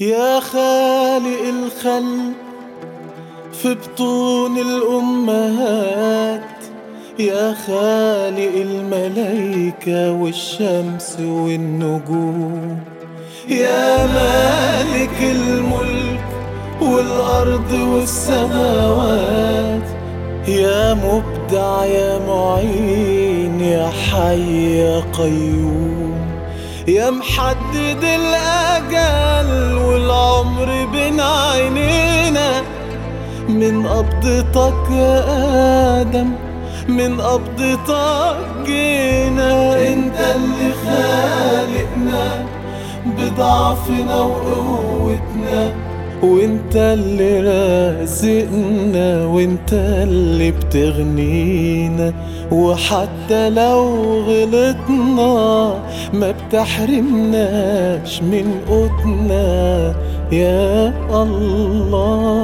يا خالق الخلق في بطون الأمهات. يا خالق الملايكة والشمس والنجوم. يا مالك الملك والأرض والسماوات. يا مبدع يا معين يا حي يا قيوم. يا محدد الأجل من قبضتك يا آدم من قبضتك جينا. أنت اللي خالقنا بضعفنا وقوتنا وأنت اللي رازقنا وأنت اللي بتغنينا. وحتى لو غلطنا ما بتحرمناش من قوتنا. يا الله.